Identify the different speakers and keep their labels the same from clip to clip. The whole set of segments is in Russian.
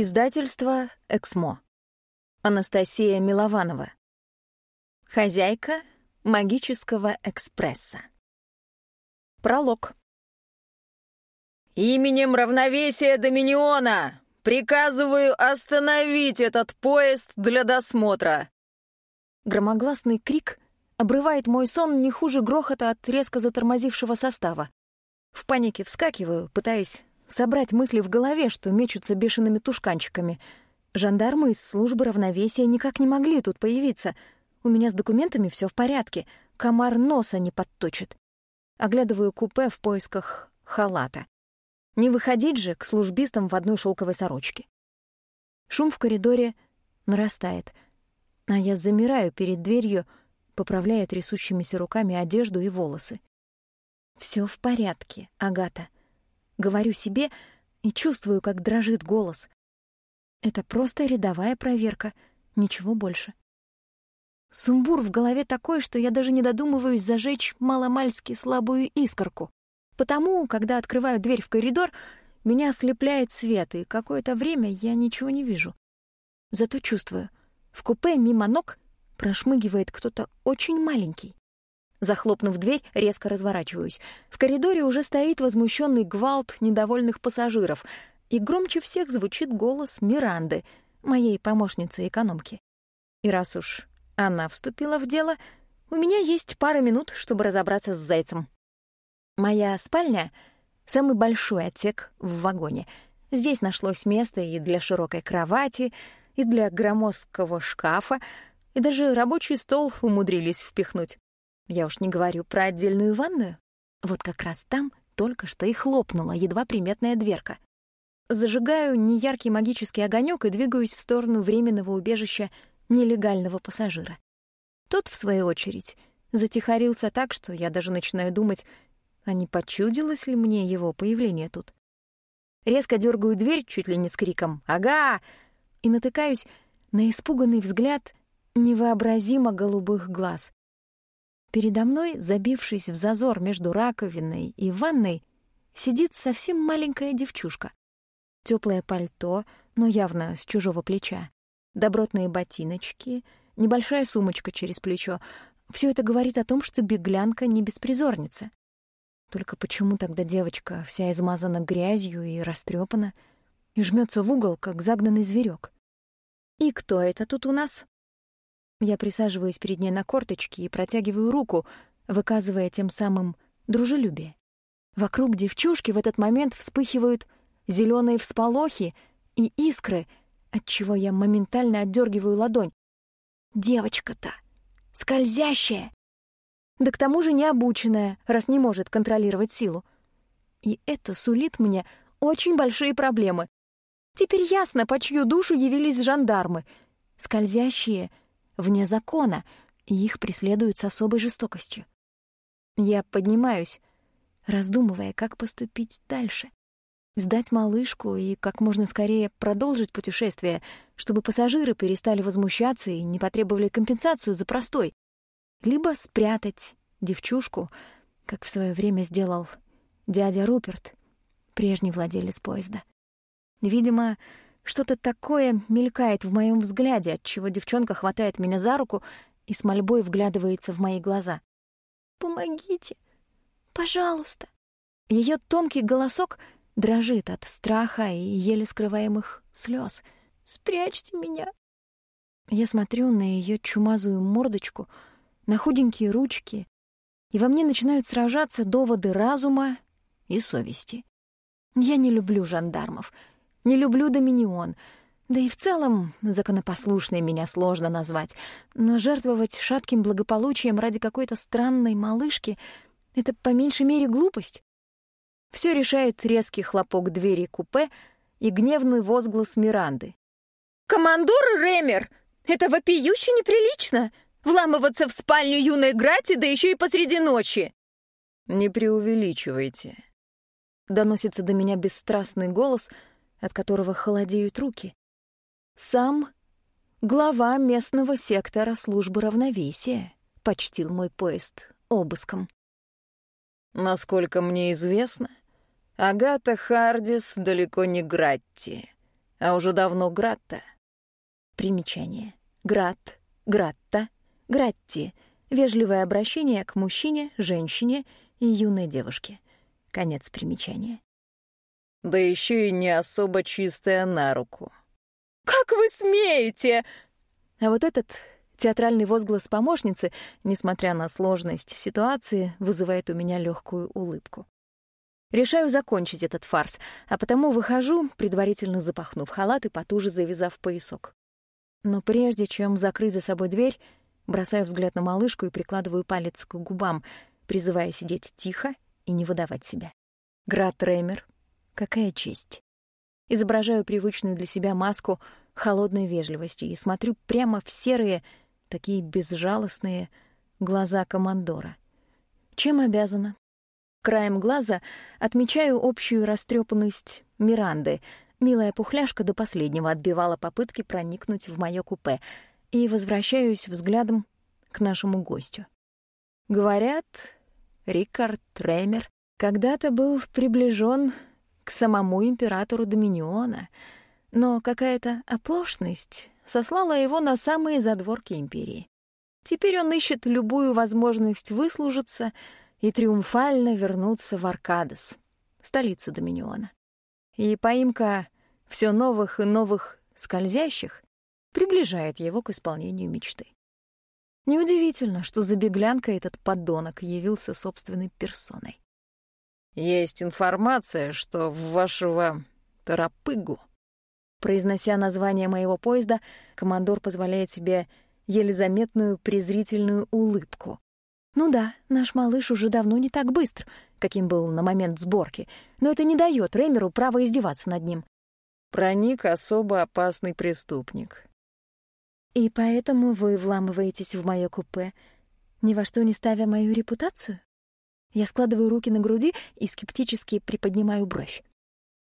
Speaker 1: Издательство «Эксмо». Анастасия Милованова. Хозяйка магического экспресса. Пролог.
Speaker 2: «Именем равновесия Доминиона приказываю остановить этот поезд для досмотра!»
Speaker 1: Громогласный крик обрывает мой сон не хуже грохота от резко затормозившего состава. В панике вскакиваю, пытаясь собрать мысли в голове, что мечутся бешеными тушканчиками. Жандармы из службы равновесия никак не могли тут появиться. У меня с документами все в порядке. Комар носа не подточит. Оглядываю купе в поисках халата. Не выходить же к службистам в одной шелковой сорочке. Шум в коридоре нарастает, а я замираю перед дверью, поправляя трясущимися руками одежду и волосы. Все в порядке, Агата. Говорю себе и чувствую, как дрожит голос. Это просто рядовая проверка, ничего больше. Сумбур в голове такой, что я даже не додумываюсь зажечь маломальски слабую искорку. Потому, когда открываю дверь в коридор, меня ослепляет свет, и какое-то время я ничего не вижу. Зато чувствую, в купе мимо ног прошмыгивает кто-то очень маленький. Захлопнув дверь, резко разворачиваюсь. В коридоре уже стоит возмущенный гвалт недовольных пассажиров, и громче всех звучит голос Миранды, моей помощницы-экономки. И раз уж она вступила в дело, у меня есть пара минут, чтобы разобраться с зайцем. Моя спальня — самый большой отсек в вагоне. Здесь нашлось место и для широкой кровати, и для громоздкого шкафа, и даже рабочий стол умудрились впихнуть. Я уж не говорю про отдельную ванную. Вот как раз там только что и хлопнула едва приметная дверка. Зажигаю неяркий магический огонек и двигаюсь в сторону временного убежища нелегального пассажира. Тот, в свою очередь, затихарился так, что я даже начинаю думать, а не почудилось ли мне его появление тут. Резко дергаю дверь чуть ли не с криком «Ага!» и натыкаюсь на испуганный взгляд невообразимо голубых глаз. Передо мной, забившись в зазор между раковиной и ванной, сидит совсем маленькая девчушка. Теплое пальто, но явно с чужого плеча, добротные ботиночки, небольшая сумочка через плечо. Все это говорит о том, что беглянка не беспризорница. Только почему тогда девочка вся измазана грязью и растрепана и жмется в угол, как загнанный зверек? И кто это тут у нас? Я присаживаюсь перед ней на корточки и протягиваю руку, выказывая тем самым дружелюбие. Вокруг девчушки в этот момент вспыхивают зеленые всполохи и искры, от чего я моментально отдергиваю ладонь. Девочка-то скользящая. Да к тому же необученная, раз не может контролировать силу. И это сулит мне очень большие проблемы. Теперь ясно, по чью душу явились жандармы. Скользящие — вне закона, и их преследуют с особой жестокостью. Я поднимаюсь, раздумывая, как поступить дальше. Сдать малышку и как можно скорее продолжить путешествие, чтобы пассажиры перестали возмущаться и не потребовали компенсацию за простой. Либо спрятать девчушку, как в свое время сделал дядя Руперт, прежний владелец поезда. Видимо, что-то такое мелькает в моем взгляде, отчего девчонка хватает меня за руку и с мольбой вглядывается в мои глаза. «Помогите! Пожалуйста!» Ее тонкий голосок дрожит от страха и еле скрываемых слез. «Спрячьте меня!» Я смотрю на ее чумазую мордочку, на худенькие ручки, и во мне начинают сражаться доводы разума и совести. Я не люблю жандармов — не люблю Доминион. Да и в целом законопослушной меня сложно назвать. Но жертвовать шатким благополучием ради какой-то странной малышки — это по меньшей мере глупость. Все решает резкий хлопок двери купе и гневный возглас Миранды.
Speaker 2: «Командор Ремер! Это вопиюще неприлично! Вламываться в спальню юной Грати, да еще и посреди ночи!»
Speaker 1: «Не преувеличивайте», — доносится до меня бесстрастный голос — от которого холодеют руки. Сам глава местного сектора службы равновесия почтил мой поезд обыском.
Speaker 2: Насколько мне известно, Агата Хардис далеко не Гратти.
Speaker 1: а уже давно Гратта. Примечание. Грат, Гратта, Гратти — вежливое обращение к мужчине, женщине и юной девушке. Конец примечания.
Speaker 3: Да еще и не особо чистая на руку.
Speaker 2: «Как вы смеете?»
Speaker 1: А вот этот театральный возглас помощницы, несмотря на сложность ситуации, вызывает у меня легкую улыбку. Решаю закончить этот фарс, а потому выхожу, предварительно запахнув халат и потуже завязав поясок. Но прежде чем закрыть за собой дверь, бросаю взгляд на малышку и прикладываю палец к губам, призывая сидеть тихо и не выдавать себя. Град Реймер, какая честь. Изображаю привычную для себя маску холодной вежливости и смотрю прямо в серые, такие безжалостные глаза командора. Чем обязана? Краем глаза отмечаю общую растрепанность Миранды. Милая пухляшка до последнего отбивала попытки проникнуть в моё купе и возвращаюсь взглядом к нашему гостю. Говорят, Рикард Тремер когда-то был приближен к самому императору Доминиона, но какая-то оплошность сослала его на самые задворки империи. Теперь он ищет любую возможность выслужиться — и триумфально вернуться в Аркадос, столицу Доминиона. И поимка все новых и новых скользящих приближает его к исполнению мечты. Неудивительно, что за беглянкой этот подонок явился собственной персоной.
Speaker 3: «Есть информация, что в вашего Тарапыгу...»
Speaker 1: Произнося название моего поезда, командор позволяет себе еле заметную презрительную улыбку, ну да, наш малыш уже давно не так быстр, каким был на момент сборки, но это не дает Рэмеру права издеваться над ним.
Speaker 3: Проник особо опасный преступник.
Speaker 1: И поэтому вы вламываетесь в моё купе, ни во что не ставя мою репутацию? Я складываю руки на груди и скептически приподнимаю бровь.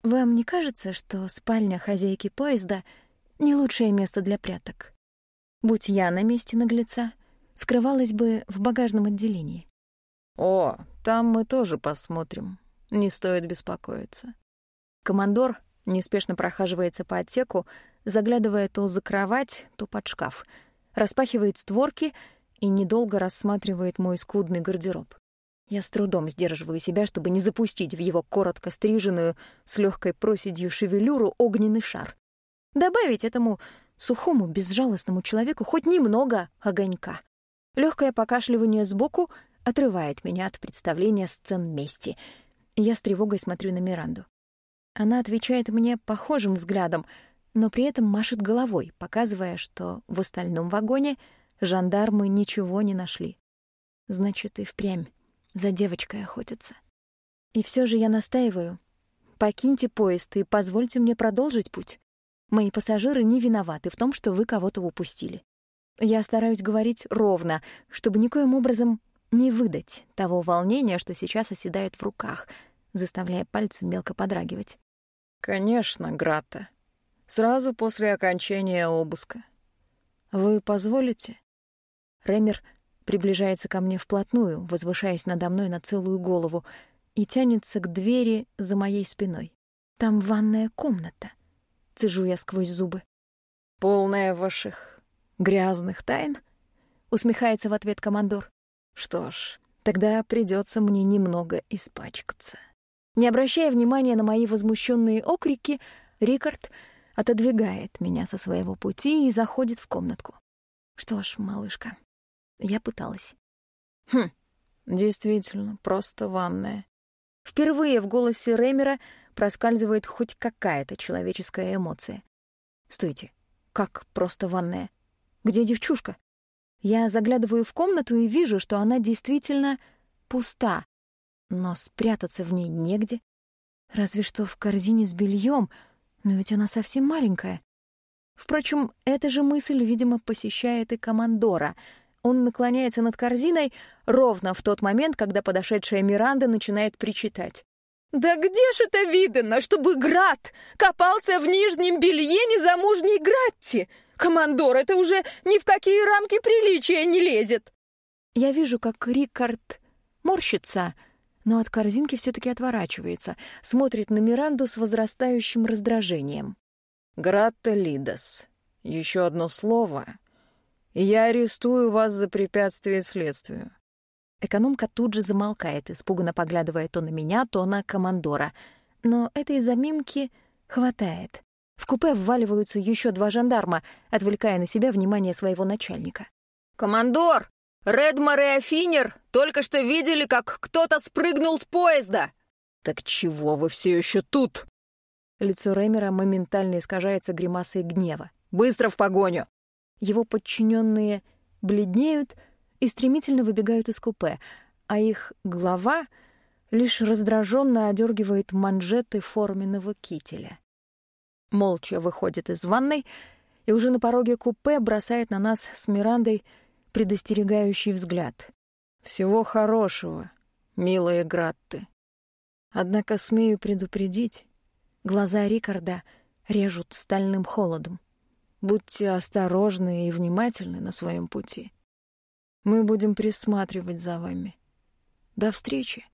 Speaker 1: Вам не кажется, что спальня хозяйки поезда — не лучшее место для пряток? Будь я на месте наглеца, скрывалась бы в багажном отделении.
Speaker 3: «О, там мы тоже посмотрим. Не стоит беспокоиться».
Speaker 1: Командор неспешно прохаживается по отсеку, заглядывая то за кровать, то под шкаф, распахивает створки и недолго рассматривает мой скудный гардероб. Я с трудом сдерживаю себя, чтобы не запустить в его коротко стриженную, с легкой проседью шевелюру огненный шар. Добавить этому сухому, безжалостному человеку хоть немного огонька. Легкое покашливание сбоку отрывает меня от представления сцен мести. Я с тревогой смотрю на Миранду. Она отвечает мне похожим взглядом, но при этом машет головой, показывая, что в остальном вагоне жандармы ничего не нашли. Значит, и впрямь за девочкой охотятся. И все же я настаиваю. Покиньте поезд и позвольте мне продолжить путь. Мои пассажиры не виноваты в том, что вы кого-то упустили. Я стараюсь говорить ровно, чтобы никоим образом не выдать того волнения, что сейчас оседает в руках, заставляя пальцы мелко подрагивать.
Speaker 3: «Конечно, Грата. Сразу после окончания обыска. Вы позволите?»
Speaker 1: Ремер приближается ко мне вплотную, возвышаясь надо мной на целую голову, и тянется к двери за моей спиной. Там ванная комната. Цежу я сквозь зубы.
Speaker 3: «Полная ваших
Speaker 1: грязных тайн?» — усмехается в ответ командор. «Что ж, тогда придется мне немного испачкаться». Не обращая внимания на мои возмущенные окрики, Рикард отодвигает меня со своего пути и заходит в комнатку. Что ж, малышка, я пыталась.
Speaker 3: Хм, действительно, просто ванная.
Speaker 1: Впервые в голосе Рэмера проскальзывает хоть какая-то человеческая эмоция. Стойте, как просто ванная? Где девчушка? Я заглядываю в комнату и вижу, что она действительно пуста, но спрятаться в ней негде. Разве что в корзине с бельем, но ведь она совсем маленькая. Впрочем, эта же мысль, видимо, посещает и командора. Он наклоняется над корзиной ровно в тот момент, когда подошедшая Миранда начинает причитать.
Speaker 2: «Да где ж это видано, чтобы Град копался в нижнем белье незамужней Гратти? Командор, это уже ни в какие рамки приличия не лезет!»
Speaker 1: Я вижу, как Рикард морщится, но от корзинки все таки отворачивается, смотрит на Миранду с возрастающим раздражением.
Speaker 3: Гратта Лидас, еще одно слово, я арестую вас за препятствие следствию.
Speaker 1: Экономка тут же замолкает, испуганно поглядывая то на меня, то на командора. Но этой заминки хватает. В купе вваливаются еще два жандарма, отвлекая на себя внимание своего начальника.
Speaker 2: «Командор! Редмар и Афинер только что видели, как кто-то спрыгнул с поезда!»
Speaker 3: «Так чего вы все еще тут?»
Speaker 1: Лицо Рэмера моментально искажается гримасой гнева.
Speaker 3: «Быстро в погоню!»
Speaker 1: Его подчиненные бледнеют и стремительно выбегают из купе, а их глава лишь раздраженно одергивает манжеты форменного кителя. Молча выходит из ванной и уже на пороге купе бросает на нас с Мирандой предостерегающий взгляд.
Speaker 3: «Всего хорошего, милые Гратты. Однако смею предупредить,
Speaker 1: Глаза Рикарда режут стальным холодом.
Speaker 3: Будьте осторожны и внимательны на своем пути. Мы будем присматривать за вами. До встречи.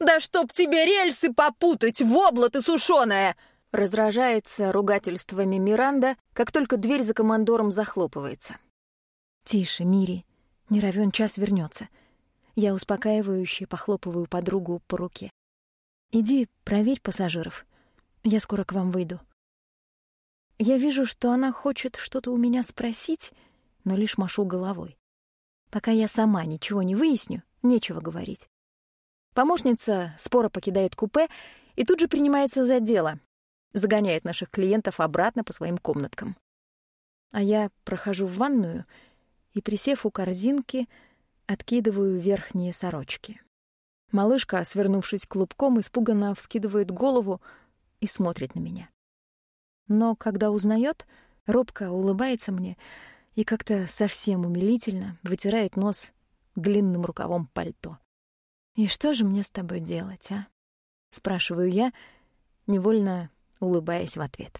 Speaker 2: «Да чтоб тебе рельсы попутать, вобла ты сушеная!»
Speaker 1: Разражается ругательствами Миранда, как только дверь за командором захлопывается. «Тише, Мири, не равен час вернется. Я успокаивающе похлопываю подругу по руке. «Иди, проверь пассажиров. Я скоро к вам выйду. Я вижу, что она хочет что-то у меня спросить, но лишь машу головой. Пока я сама ничего не выясню, нечего говорить. Помощница споро покидает купе и тут же принимается за дело, загоняет наших клиентов обратно по своим комнаткам. А я прохожу в ванную и, присев у корзинки, откидываю верхние сорочки. Малышка, свернувшись клубком, испуганно вскидывает голову, и смотрит на меня. Но когда узнает, робко улыбается мне и как-то совсем умилительно вытирает нос длинным рукавом пальто. «И что же мне с тобой делать, а?» — спрашиваю я, невольно улыбаясь в ответ.